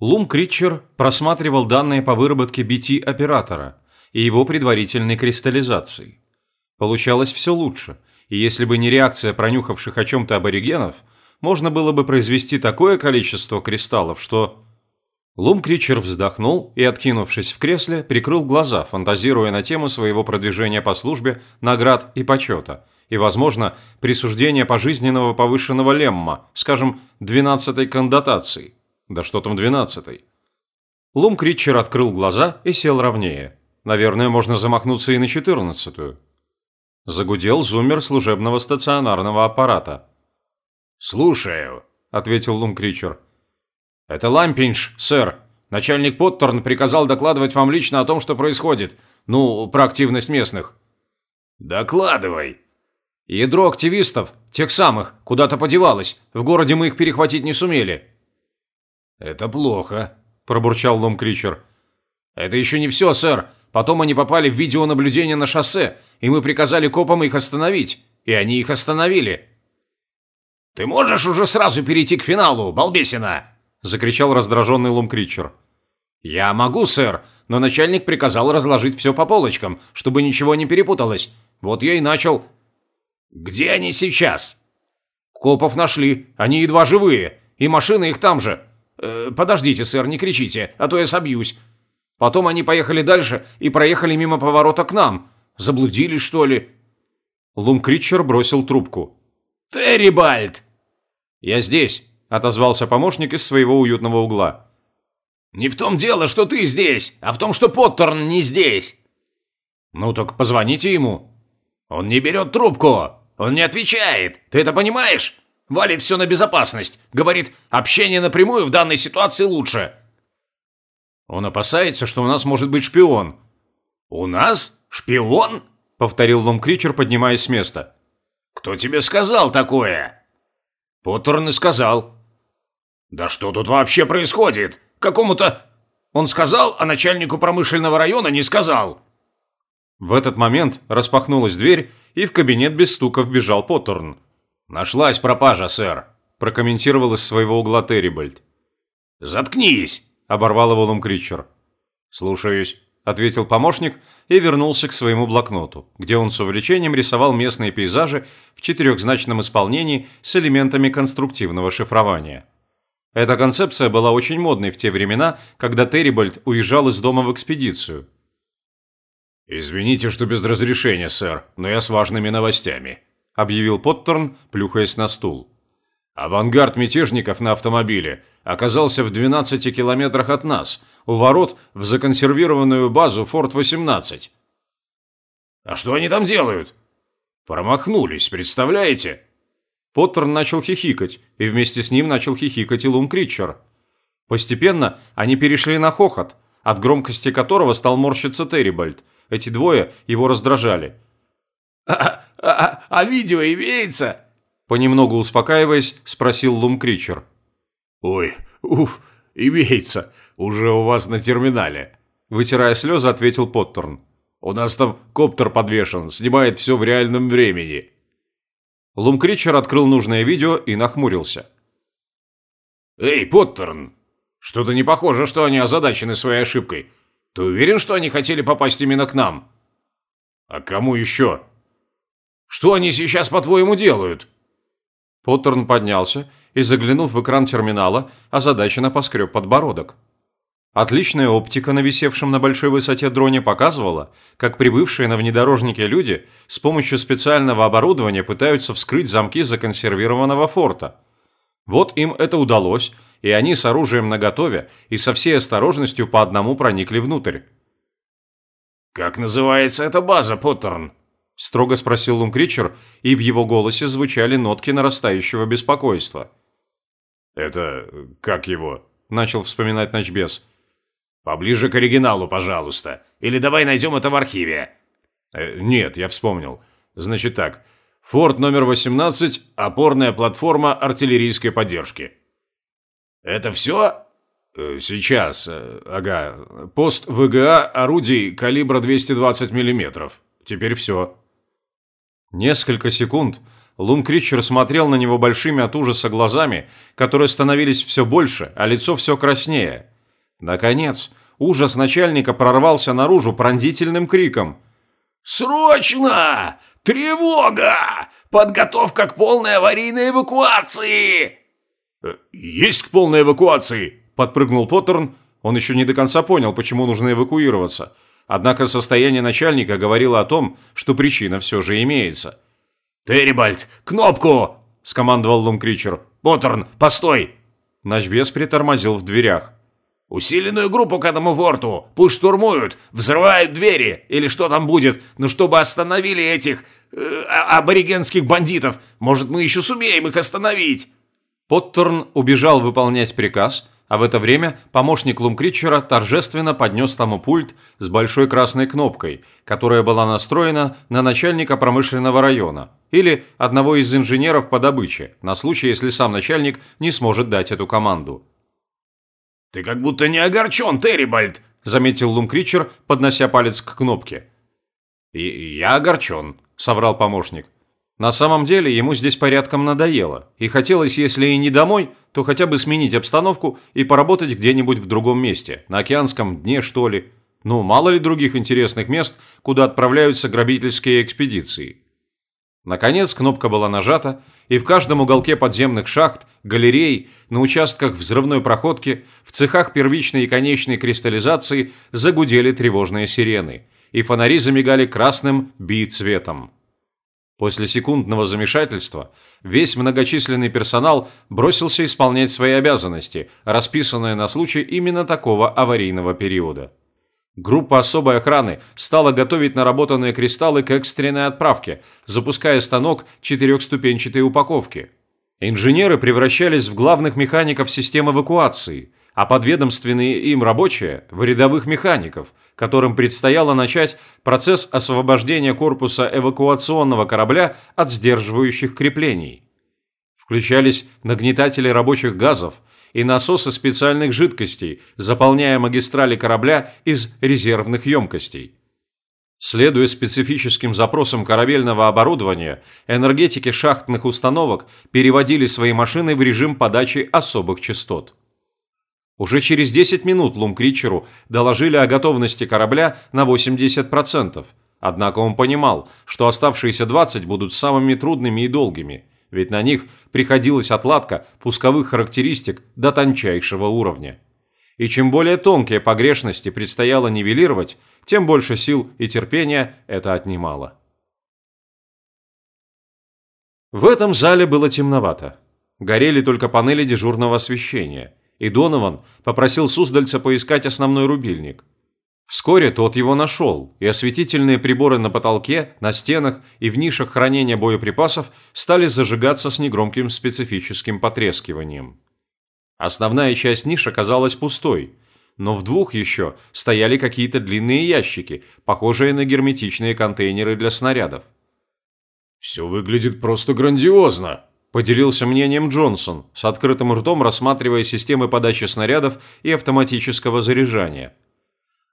Лум Критчер просматривал данные по выработке BT оператора и его предварительной кристаллизации. Получалось все лучше, и если бы не реакция пронюхавших о чем-то аборигенов, можно было бы произвести такое количество кристаллов, что... Лум Кричер вздохнул и, откинувшись в кресле, прикрыл глаза, фантазируя на тему своего продвижения по службе, наград и почета, и, возможно, присуждения пожизненного повышенного лемма, скажем, 12-й кандидатации. Да что там 12-й? Лум Критчер открыл глаза и сел ровнее. Наверное, можно замахнуться и на 14-ю. Загудел зуммер служебного стационарного аппарата. «Слушаю», — ответил Лум Кричер. «Это Лампинш, сэр. Начальник Поттерн приказал докладывать вам лично о том, что происходит. Ну, про активность местных». «Докладывай». «Ядро активистов, тех самых, куда-то подевалось. В городе мы их перехватить не сумели». «Это плохо», – пробурчал Лом Кричер. «Это еще не все, сэр. Потом они попали в видеонаблюдение на шоссе, и мы приказали копам их остановить. И они их остановили». «Ты можешь уже сразу перейти к финалу, балбесина?» закричал раздраженный Лумкричер. «Я могу, сэр, но начальник приказал разложить все по полочкам, чтобы ничего не перепуталось. Вот я и начал». «Где они сейчас?» «Копов нашли, они едва живые, и машины их там же. Э, подождите, сэр, не кричите, а то я собьюсь. Потом они поехали дальше и проехали мимо поворота к нам. Заблудились, что ли?» Лумкричер бросил трубку. «Террибальд!» «Я здесь», – отозвался помощник из своего уютного угла. «Не в том дело, что ты здесь, а в том, что Поттерн не здесь». «Ну так позвоните ему». «Он не берет трубку, он не отвечает, ты это понимаешь? Валит все на безопасность, говорит, общение напрямую в данной ситуации лучше». «Он опасается, что у нас может быть шпион». «У нас? Шпион?» – повторил Лом Кричер, поднимаясь с места. «Кто тебе сказал такое?» Поттерн и сказал. «Да что тут вообще происходит? Какому-то...» Он сказал, а начальнику промышленного района не сказал. В этот момент распахнулась дверь, и в кабинет без стука вбежал Поттерн. «Нашлась пропажа, сэр», – прокомментировал из своего угла Террибальд. «Заткнись!» – оборвал его Лумкричер. «Слушаюсь» ответил помощник и вернулся к своему блокноту, где он с увлечением рисовал местные пейзажи в четырехзначном исполнении с элементами конструктивного шифрования. Эта концепция была очень модной в те времена, когда Террибольд уезжал из дома в экспедицию. «Извините, что без разрешения, сэр, но я с важными новостями», объявил Поттерн, плюхаясь на стул. Авангард мятежников на автомобиле оказался в 12 километрах от нас, у ворот в законсервированную базу Форт-18. «А что они там делают?» «Промахнулись, представляете?» Поттер начал хихикать, и вместе с ним начал хихикать и Лум Критчер. Постепенно они перешли на хохот, от громкости которого стал морщиться Террибальд. Эти двое его раздражали. «А, а, а, а видео имеется?» Понемногу успокаиваясь, спросил Лум Кричер. «Ой, уф, имеется. Уже у вас на терминале». Вытирая слезы, ответил Поттерн. «У нас там коптер подвешен, снимает все в реальном времени». Лум Кричер открыл нужное видео и нахмурился. «Эй, Поттерн! Что-то не похоже, что они озадачены своей ошибкой. Ты уверен, что они хотели попасть именно к нам?» «А кому еще?» «Что они сейчас, по-твоему, делают?» Поттерн поднялся и, заглянув в экран терминала, озадаченно поскреб подбородок. Отличная оптика на висевшем на большой высоте дроне показывала, как прибывшие на внедорожнике люди с помощью специального оборудования пытаются вскрыть замки законсервированного форта. Вот им это удалось, и они с оружием наготове и со всей осторожностью по одному проникли внутрь. «Как называется эта база, Поттерн?» – строго спросил Лумкричер, и в его голосе звучали нотки нарастающего беспокойства. «Это... как его?» – начал вспоминать Ночбес. «Поближе к оригиналу, пожалуйста. Или давай найдем это в архиве». Э, «Нет, я вспомнил. Значит так. Форт номер 18 – опорная платформа артиллерийской поддержки». «Это все?» э, «Сейчас. Э, ага. Пост ВГА орудий калибра 220 мм. Теперь все». Несколько секунд Лун Кричер смотрел на него большими от ужаса глазами, которые становились все больше, а лицо все краснее. Наконец, ужас начальника прорвался наружу пронзительным криком. «Срочно! Тревога! Подготовка к полной аварийной эвакуации!» «Э, «Есть к полной эвакуации!» – подпрыгнул Поттерн. Он еще не до конца понял, почему нужно эвакуироваться. Однако состояние начальника говорило о том, что причина все же имеется. «Террибальд, кнопку!» – скомандовал Лум Кричер. «Поттерн, постой!» Ночбес притормозил в дверях. «Усиленную группу к этому форту! Пусть штурмуют, взрывают двери, или что там будет, но чтобы остановили этих... Э, а, аборигенских бандитов! Может, мы еще сумеем их остановить!» Поттерн убежал выполнять приказ, а в это время помощник Лумкритчера торжественно поднес тому пульт с большой красной кнопкой, которая была настроена на начальника промышленного района или одного из инженеров по добыче, на случай, если сам начальник не сможет дать эту команду. «Ты как будто не огорчен, Террибальд», – заметил Лумкритчер, поднося палец к кнопке. И «Я огорчен», – соврал помощник. На самом деле ему здесь порядком надоело, и хотелось, если и не домой, то хотя бы сменить обстановку и поработать где-нибудь в другом месте, на океанском дне что ли. Ну, мало ли других интересных мест, куда отправляются грабительские экспедиции. Наконец кнопка была нажата, и в каждом уголке подземных шахт, галерей, на участках взрывной проходки, в цехах первичной и конечной кристаллизации загудели тревожные сирены, и фонари замигали красным би-цветом. После секундного замешательства весь многочисленный персонал бросился исполнять свои обязанности, расписанные на случай именно такого аварийного периода. Группа особой охраны стала готовить наработанные кристаллы к экстренной отправке, запуская станок четырехступенчатой упаковки. Инженеры превращались в главных механиков систем эвакуации, а подведомственные им рабочие – в рядовых механиков – которым предстояло начать процесс освобождения корпуса эвакуационного корабля от сдерживающих креплений. Включались нагнетатели рабочих газов и насосы специальных жидкостей, заполняя магистрали корабля из резервных емкостей. Следуя специфическим запросам корабельного оборудования, энергетики шахтных установок переводили свои машины в режим подачи особых частот. Уже через 10 минут Лумкричеру доложили о готовности корабля на 80%, однако он понимал, что оставшиеся 20 будут самыми трудными и долгими, ведь на них приходилась отладка пусковых характеристик до тончайшего уровня. И чем более тонкие погрешности предстояло нивелировать, тем больше сил и терпения это отнимало. В этом зале было темновато. Горели только панели дежурного освещения – и Донован попросил Суздальца поискать основной рубильник. Вскоре тот его нашел, и осветительные приборы на потолке, на стенах и в нишах хранения боеприпасов стали зажигаться с негромким специфическим потрескиванием. Основная часть ниш оказалась пустой, но в двух еще стояли какие-то длинные ящики, похожие на герметичные контейнеры для снарядов. «Все выглядит просто грандиозно», Поделился мнением Джонсон, с открытым ртом рассматривая системы подачи снарядов и автоматического заряжания.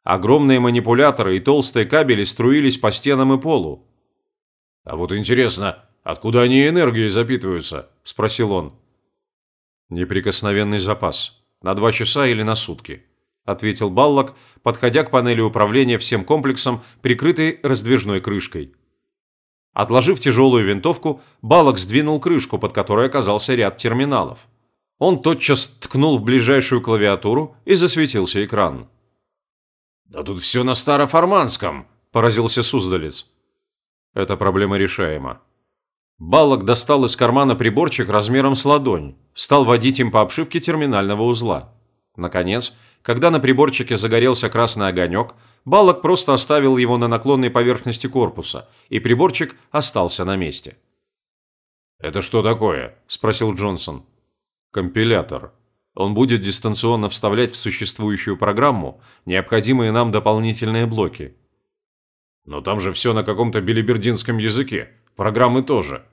Огромные манипуляторы и толстые кабели струились по стенам и полу. «А вот интересно, откуда они энергией запитываются?» – спросил он. «Неприкосновенный запас. На два часа или на сутки», – ответил Баллок, подходя к панели управления всем комплексом, прикрытой раздвижной крышкой. Отложив тяжелую винтовку, Балок сдвинул крышку, под которой оказался ряд терминалов. Он тотчас ткнул в ближайшую клавиатуру и засветился экран. «Да тут все на староформанском», – поразился Суздалец. «Эта проблема решаема». Балок достал из кармана приборчик размером с ладонь, стал водить им по обшивке терминального узла. Наконец, когда на приборчике загорелся красный огонек – Балок просто оставил его на наклонной поверхности корпуса, и приборчик остался на месте. «Это что такое?» – спросил Джонсон. «Компилятор. Он будет дистанционно вставлять в существующую программу необходимые нам дополнительные блоки». «Но там же все на каком-то билибердинском языке. Программы тоже».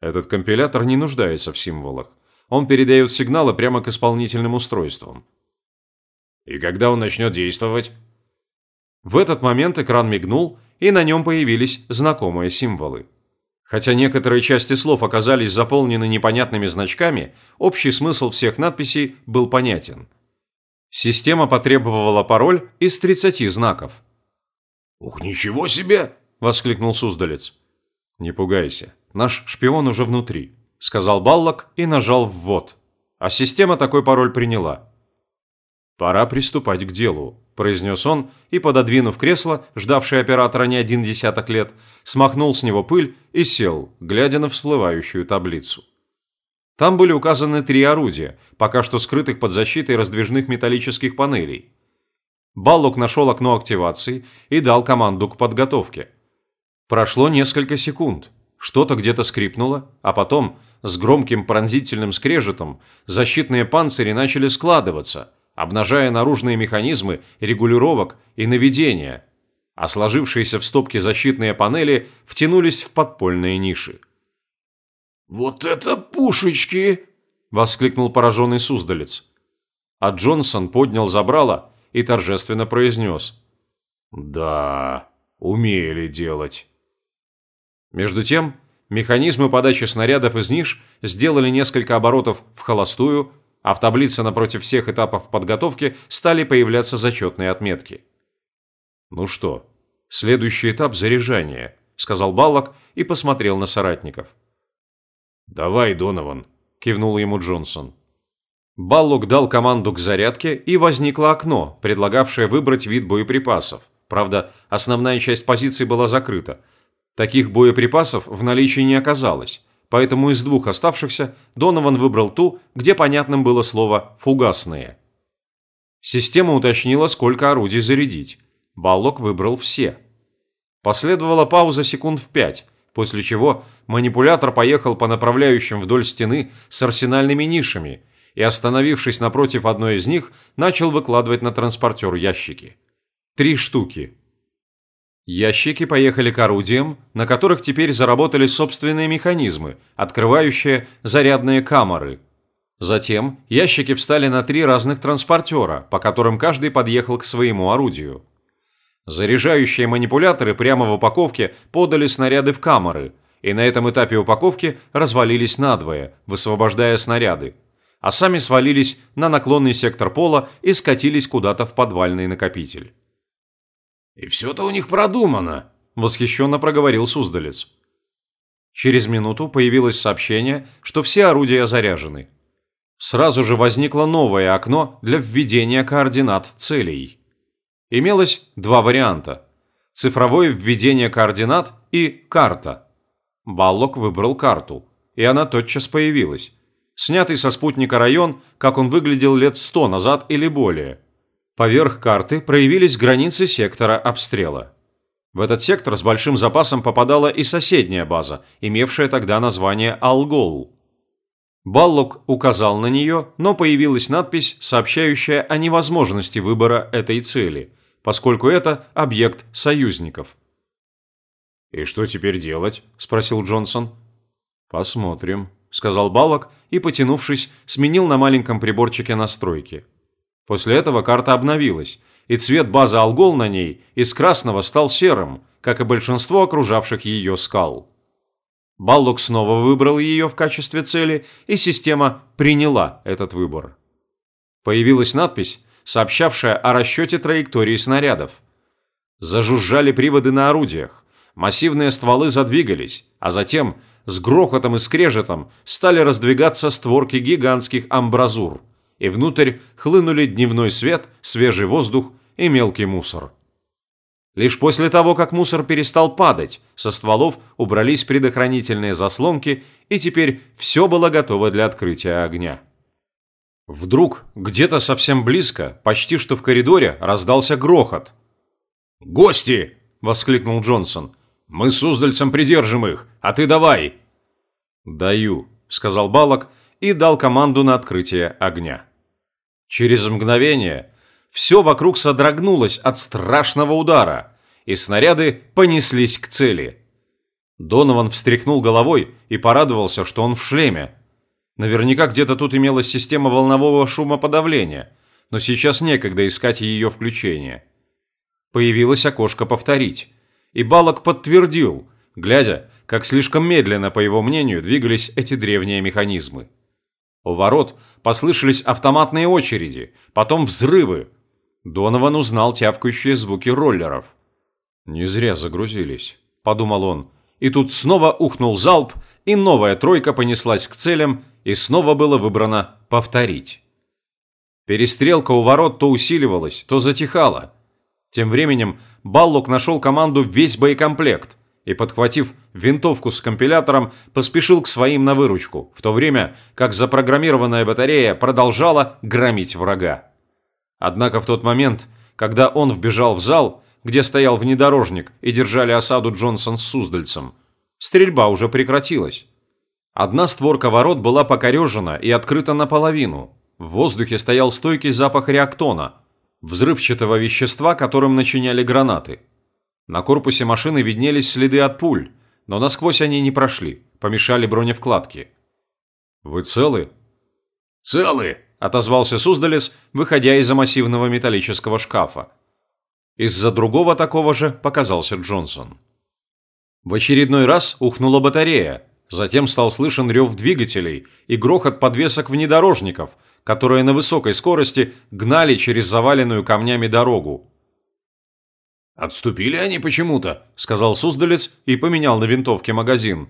Этот компилятор не нуждается в символах. Он передает сигналы прямо к исполнительным устройствам. «И когда он начнет действовать?» В этот момент экран мигнул, и на нем появились знакомые символы. Хотя некоторые части слов оказались заполнены непонятными значками, общий смысл всех надписей был понятен. Система потребовала пароль из 30 знаков. «Ух, ничего себе!» – воскликнул Суздалец. «Не пугайся, наш шпион уже внутри», – сказал Баллок и нажал «ввод». А система такой пароль приняла. «Пора приступать к делу», – произнес он и, пододвинув кресло, ждавшее оператора не один десяток лет, смахнул с него пыль и сел, глядя на всплывающую таблицу. Там были указаны три орудия, пока что скрытых под защитой раздвижных металлических панелей. Баллок нашел окно активации и дал команду к подготовке. Прошло несколько секунд. Что-то где-то скрипнуло, а потом, с громким пронзительным скрежетом, защитные панцири начали складываться – обнажая наружные механизмы регулировок и наведения, а сложившиеся в стопке защитные панели втянулись в подпольные ниши. «Вот это пушечки!» – воскликнул пораженный Суздалец. А Джонсон поднял забрало и торжественно произнес. «Да, умели делать». Между тем, механизмы подачи снарядов из ниш сделали несколько оборотов в холостую, а в таблице напротив всех этапов подготовки стали появляться зачетные отметки. «Ну что, следующий этап – заряжания», – сказал Баллок и посмотрел на соратников. «Давай, Донован», – кивнул ему Джонсон. Баллок дал команду к зарядке, и возникло окно, предлагавшее выбрать вид боеприпасов. Правда, основная часть позиций была закрыта. Таких боеприпасов в наличии не оказалось, поэтому из двух оставшихся Донован выбрал ту, где понятным было слово «фугасные». Система уточнила, сколько орудий зарядить. Баллок выбрал все. Последовала пауза секунд в пять, после чего манипулятор поехал по направляющим вдоль стены с арсенальными нишами и, остановившись напротив одной из них, начал выкладывать на транспортер ящики. Три штуки, Ящики поехали к орудиям, на которых теперь заработали собственные механизмы, открывающие зарядные камеры. Затем ящики встали на три разных транспортера, по которым каждый подъехал к своему орудию. Заряжающие манипуляторы прямо в упаковке подали снаряды в камеры, и на этом этапе упаковки развалились надвое, высвобождая снаряды, а сами свалились на наклонный сектор пола и скатились куда-то в подвальный накопитель. «И все-то у них продумано», – восхищенно проговорил Суздалец. Через минуту появилось сообщение, что все орудия заряжены. Сразу же возникло новое окно для введения координат целей. Имелось два варианта – цифровое введение координат и карта. Баллок выбрал карту, и она тотчас появилась. Снятый со спутника район, как он выглядел лет сто назад или более – Поверх карты проявились границы сектора обстрела. В этот сектор с большим запасом попадала и соседняя база, имевшая тогда название Алгол. Баллок указал на нее, но появилась надпись, сообщающая о невозможности выбора этой цели, поскольку это объект союзников. «И что теперь делать?» – спросил Джонсон. «Посмотрим», – сказал Баллок и, потянувшись, сменил на маленьком приборчике настройки – После этого карта обновилась, и цвет базы Алгол на ней из красного стал серым, как и большинство окружавших ее скал. Баллок снова выбрал ее в качестве цели, и система приняла этот выбор. Появилась надпись, сообщавшая о расчете траектории снарядов. Зажужжали приводы на орудиях, массивные стволы задвигались, а затем с грохотом и скрежетом стали раздвигаться створки гигантских амбразур – и внутрь хлынули дневной свет, свежий воздух и мелкий мусор. Лишь после того, как мусор перестал падать, со стволов убрались предохранительные заслонки, и теперь все было готово для открытия огня. Вдруг, где-то совсем близко, почти что в коридоре, раздался грохот. «Гости!» – воскликнул Джонсон. «Мы с Уздальцем придержим их, а ты давай!» «Даю», – сказал Балок и дал команду на открытие огня. Через мгновение все вокруг содрогнулось от страшного удара, и снаряды понеслись к цели. Донован встряхнул головой и порадовался, что он в шлеме. Наверняка где-то тут имелась система волнового шумоподавления, но сейчас некогда искать ее включение. Появилось окошко «Повторить», и Балок подтвердил, глядя, как слишком медленно, по его мнению, двигались эти древние механизмы. У ворот послышались автоматные очереди, потом взрывы. Донован узнал тявкающие звуки роллеров. «Не зря загрузились», – подумал он. И тут снова ухнул залп, и новая тройка понеслась к целям, и снова было выбрано «повторить». Перестрелка у ворот то усиливалась, то затихала. Тем временем Баллок нашел команду весь боекомплект и, подхватив винтовку с компилятором, поспешил к своим на выручку, в то время как запрограммированная батарея продолжала громить врага. Однако в тот момент, когда он вбежал в зал, где стоял внедорожник и держали осаду Джонсон с Суздальцем, стрельба уже прекратилась. Одна створка ворот была покорежена и открыта наполовину, в воздухе стоял стойкий запах реактона, взрывчатого вещества, которым начиняли гранаты. На корпусе машины виднелись следы от пуль, но насквозь они не прошли, помешали броневкладке. «Вы целы?» «Целы!» – отозвался Суздалес, выходя из-за массивного металлического шкафа. Из-за другого такого же показался Джонсон. В очередной раз ухнула батарея, затем стал слышен рев двигателей и грохот подвесок внедорожников – которые на высокой скорости гнали через заваленную камнями дорогу. «Отступили они почему-то», – сказал Суздалец и поменял на винтовке магазин.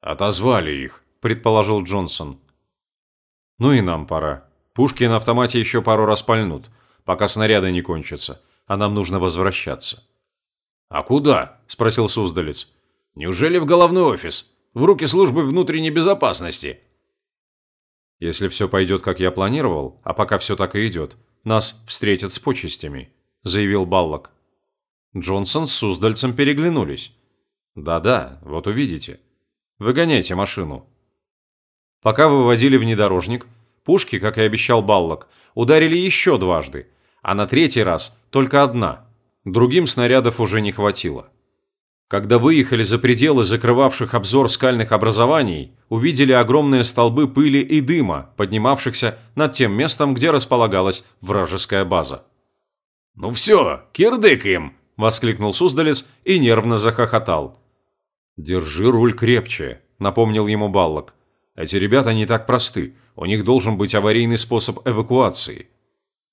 «Отозвали их», – предположил Джонсон. «Ну и нам пора. Пушки на автомате еще пару раз пальнут, пока снаряды не кончатся, а нам нужно возвращаться». «А куда?» – спросил Суздалец. «Неужели в головной офис? В руки службы внутренней безопасности?» Если все пойдет, как я планировал, а пока все так и идет, нас встретят с почестями», – заявил Баллок. Джонсон с Суздальцем переглянулись. «Да-да, вот увидите. Выгоняйте машину». Пока выводили внедорожник, пушки, как и обещал Баллок, ударили еще дважды, а на третий раз только одна. Другим снарядов уже не хватило. Когда выехали за пределы закрывавших обзор скальных образований, увидели огромные столбы пыли и дыма, поднимавшихся над тем местом, где располагалась вражеская база. «Ну все, кирдык им!» – воскликнул Суздалец и нервно захохотал. «Держи руль крепче», – напомнил ему Баллок. «Эти ребята не так просты, у них должен быть аварийный способ эвакуации».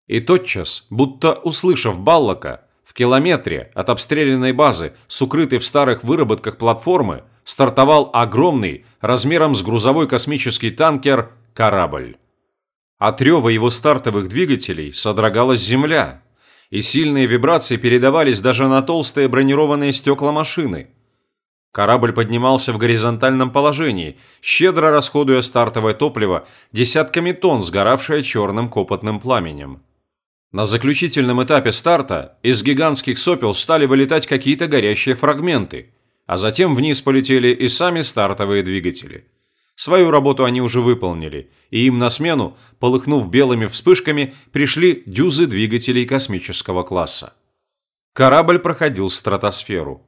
И тотчас, будто услышав Баллока, в километре от обстрелянной базы с укрытой в старых выработках платформы стартовал огромный, размером с грузовой космический танкер, корабль. От рева его стартовых двигателей содрогалась земля, и сильные вибрации передавались даже на толстые бронированные стекла машины. Корабль поднимался в горизонтальном положении, щедро расходуя стартовое топливо десятками тонн, сгоравшее черным копотным пламенем. На заключительном этапе старта из гигантских сопел стали вылетать какие-то горящие фрагменты, а затем вниз полетели и сами стартовые двигатели. Свою работу они уже выполнили, и им на смену, полыхнув белыми вспышками, пришли дюзы двигателей космического класса. Корабль проходил стратосферу.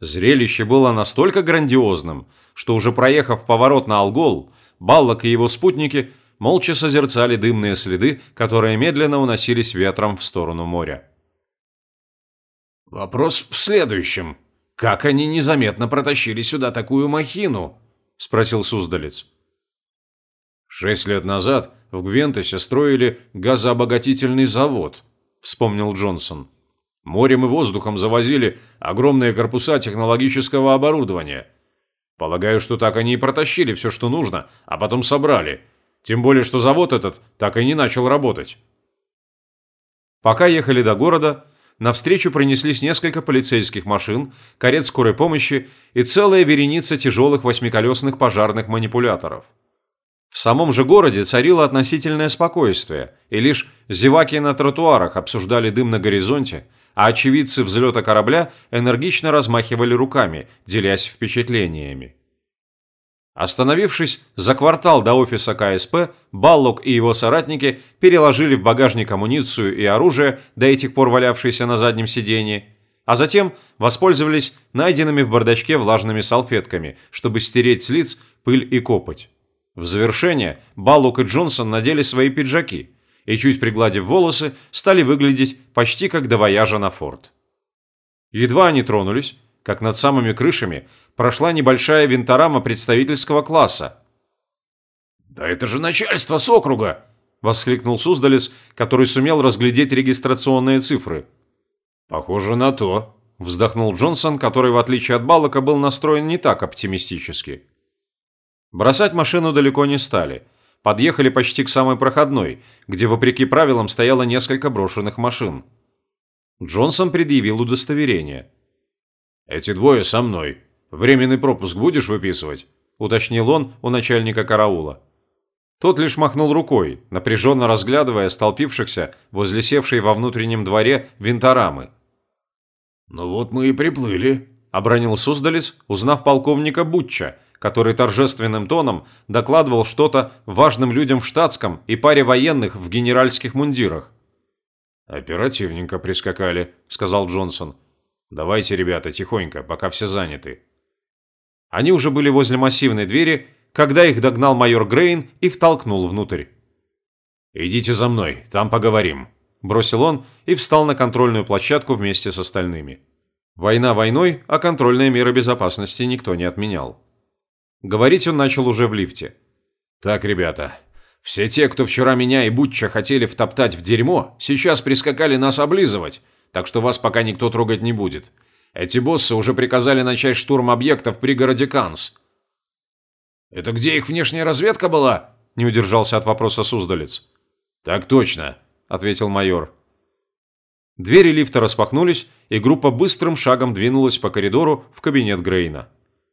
Зрелище было настолько грандиозным, что уже проехав поворот на Алгол, Баллок и его спутники – молча созерцали дымные следы, которые медленно уносились ветром в сторону моря. «Вопрос в следующем. Как они незаметно протащили сюда такую махину?» – спросил Суздалец. «Шесть лет назад в Гвентосе строили газообогатительный завод», – вспомнил Джонсон. «Морем и воздухом завозили огромные корпуса технологического оборудования. Полагаю, что так они и протащили все, что нужно, а потом собрали – тем более, что завод этот так и не начал работать. Пока ехали до города, навстречу пронеслись несколько полицейских машин, карет скорой помощи и целая вереница тяжелых восьмиколесных пожарных манипуляторов. В самом же городе царило относительное спокойствие, и лишь зеваки на тротуарах обсуждали дым на горизонте, а очевидцы взлета корабля энергично размахивали руками, делясь впечатлениями. Остановившись за квартал до офиса КСП, Баллок и его соратники переложили в багажник амуницию и оружие, до этих пор валявшееся на заднем сиденье, а затем воспользовались найденными в бардачке влажными салфетками, чтобы стереть с лиц пыль и копоть. В завершение Баллок и Джонсон надели свои пиджаки и, чуть пригладив волосы, стали выглядеть почти как до вояжа на форт. Едва они тронулись, как над самыми крышами прошла небольшая винторама представительского класса. «Да это же начальство с округа!» – воскликнул Суздалец, который сумел разглядеть регистрационные цифры. «Похоже на то», – вздохнул Джонсон, который, в отличие от Баллока, был настроен не так оптимистически. Бросать машину далеко не стали. Подъехали почти к самой проходной, где, вопреки правилам, стояло несколько брошенных машин. Джонсон предъявил удостоверение. «Эти двое со мной. Временный пропуск будешь выписывать?» – уточнил он у начальника караула. Тот лишь махнул рукой, напряженно разглядывая столпившихся возле севшей во внутреннем дворе винторамы. «Ну вот мы и приплыли», – обронил Суздалец, узнав полковника Бутча, который торжественным тоном докладывал что-то важным людям в штатском и паре военных в генеральских мундирах. «Оперативненько прискакали», – сказал Джонсон. «Давайте, ребята, тихонько, пока все заняты». Они уже были возле массивной двери, когда их догнал майор Грейн и втолкнул внутрь. «Идите за мной, там поговорим», – бросил он и встал на контрольную площадку вместе с остальными. Война войной, а контрольные меры безопасности никто не отменял. Говорить он начал уже в лифте. «Так, ребята, все те, кто вчера меня и Бутча хотели втоптать в дерьмо, сейчас прискакали нас облизывать, так что вас пока никто трогать не будет. Эти боссы уже приказали начать штурм объектов в пригороде Канс». «Это где их внешняя разведка была?» – не удержался от вопроса Суздалец. «Так точно», – ответил майор. Двери лифта распахнулись, и группа быстрым шагом двинулась по коридору в кабинет Грейна.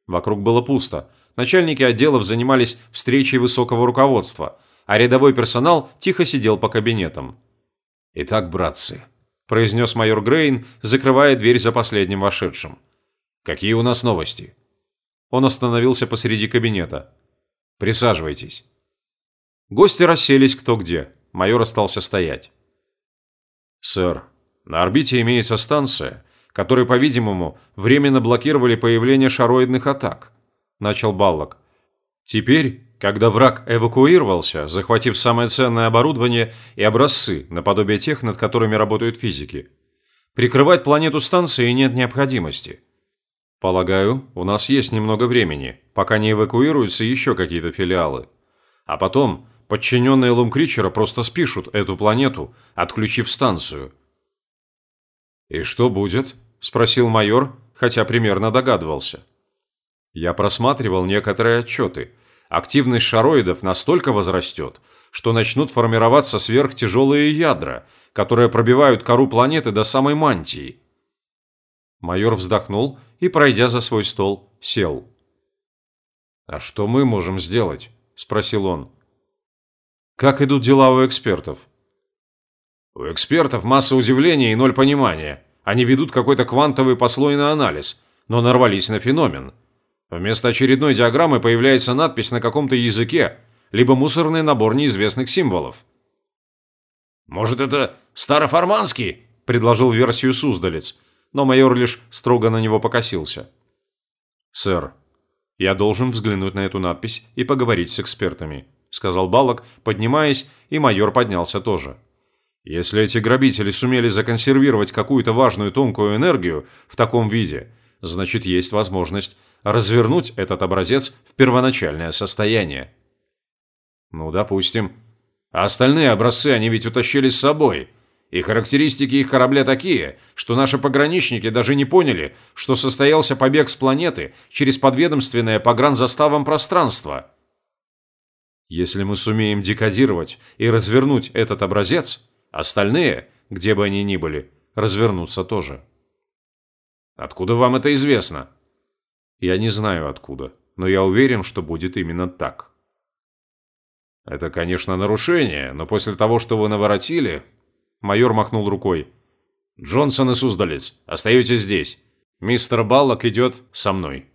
Вокруг было пусто – начальники отделов занимались встречей высокого руководства, а рядовой персонал тихо сидел по кабинетам. «Итак, братцы», – произнес майор Грейн, закрывая дверь за последним вошедшим. «Какие у нас новости?» Он остановился посреди кабинета. «Присаживайтесь». Гости расселись кто где. Майор остался стоять. «Сэр, на орбите имеется станция, которой, по-видимому, временно блокировали появление шароидных атак начал Баллок. Теперь, когда враг эвакуировался, захватив самое ценное оборудование и образцы, наподобие тех, над которыми работают физики, прикрывать планету станции нет необходимости. Полагаю, у нас есть немного времени, пока не эвакуируются еще какие-то филиалы. А потом подчиненные Лумкричера просто спишут эту планету, отключив станцию. «И что будет?» – спросил майор, хотя примерно догадывался. Я просматривал некоторые отчеты. Активность шароидов настолько возрастет, что начнут формироваться сверхтяжелые ядра, которые пробивают кору планеты до самой мантии. Майор вздохнул и, пройдя за свой стол, сел. «А что мы можем сделать?» – спросил он. «Как идут дела у экспертов?» «У экспертов масса удивления и ноль понимания. Они ведут какой-то квантовый послойный анализ, но нарвались на феномен. Вместо очередной диаграммы появляется надпись на каком-то языке, либо мусорный набор неизвестных символов. «Может, это староформанский?» – предложил версию Суздалец, но майор лишь строго на него покосился. «Сэр, я должен взглянуть на эту надпись и поговорить с экспертами», – сказал Балок, поднимаясь, и майор поднялся тоже. «Если эти грабители сумели законсервировать какую-то важную тонкую энергию в таком виде, значит, есть возможность развернуть этот образец в первоначальное состояние. Ну, допустим. А остальные образцы они ведь утащили с собой. И характеристики их корабля такие, что наши пограничники даже не поняли, что состоялся побег с планеты через подведомственное погранзаставам пространство. Если мы сумеем декодировать и развернуть этот образец, остальные, где бы они ни были, развернутся тоже. Откуда вам это известно? Я не знаю откуда, но я уверен, что будет именно так. Это, конечно, нарушение, но после того, что вы наворотили... Майор махнул рукой. Джонсон и Суздалец, остаетесь здесь. Мистер Баллок идет со мной.